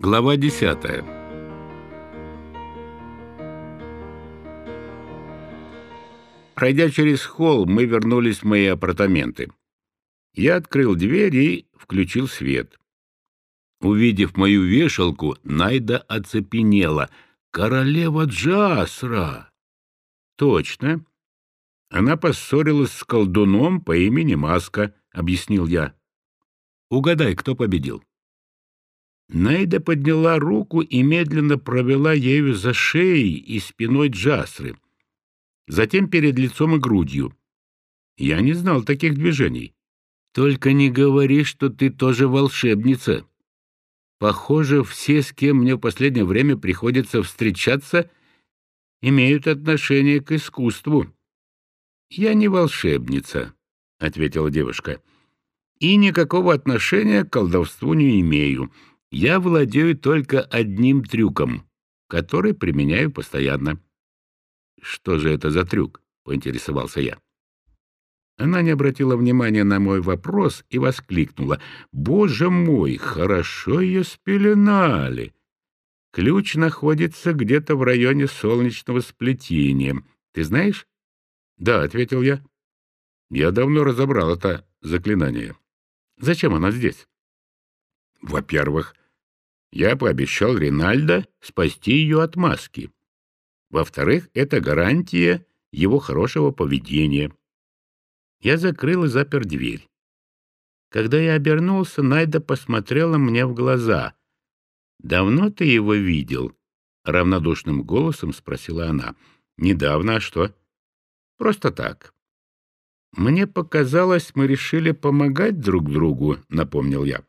Глава десятая. Пройдя через холл, мы вернулись в мои апартаменты. Я открыл дверь и включил свет. Увидев мою вешалку, Найда оцепенела. «Королева Джасра!» «Точно. Она поссорилась с колдуном по имени Маска», — объяснил я. «Угадай, кто победил?» Найда подняла руку и медленно провела ею за шеей и спиной Джасры, затем перед лицом и грудью. Я не знал таких движений. «Только не говори, что ты тоже волшебница», Похоже, все, с кем мне в последнее время приходится встречаться, имеют отношение к искусству. «Я не волшебница», — ответила девушка, — «и никакого отношения к колдовству не имею. Я владею только одним трюком, который применяю постоянно». «Что же это за трюк?» — поинтересовался я. Она не обратила внимания на мой вопрос и воскликнула. «Боже мой, хорошо ее спеленали!» Ключ находится где-то в районе солнечного сплетения. Ты знаешь? Да, ответил я. Я давно разобрал это заклинание. Зачем оно здесь? Во-первых, я пообещал Ринальдо спасти ее от маски. Во-вторых, это гарантия его хорошего поведения. Я закрыл и запер дверь. Когда я обернулся, Найда посмотрела мне в глаза. «Давно ты его видел?» — равнодушным голосом спросила она. «Недавно, а что?» «Просто так». «Мне показалось, мы решили помогать друг другу», — напомнил я.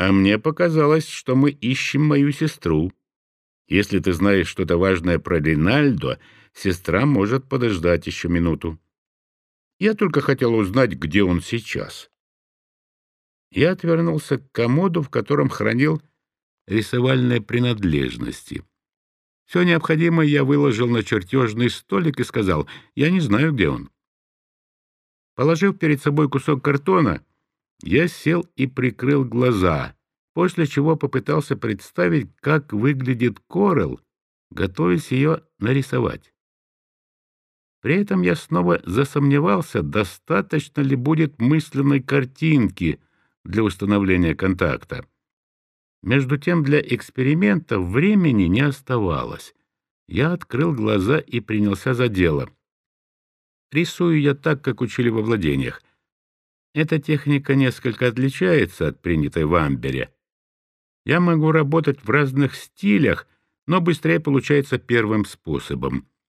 «А мне показалось, что мы ищем мою сестру. Если ты знаешь что-то важное про Ринальдо, сестра может подождать еще минуту». Я только хотел узнать, где он сейчас. Я отвернулся к комоду, в котором хранил рисовальные принадлежности. Все необходимое я выложил на чертежный столик и сказал, я не знаю, где он. Положив перед собой кусок картона, я сел и прикрыл глаза, после чего попытался представить, как выглядит Корел, готовясь ее нарисовать. При этом я снова засомневался, достаточно ли будет мысленной картинки для установления контакта. Между тем для эксперимента времени не оставалось. Я открыл глаза и принялся за дело. Рисую я так, как учили во владениях. Эта техника несколько отличается от принятой в Амбере. Я могу работать в разных стилях, но быстрее получается первым способом —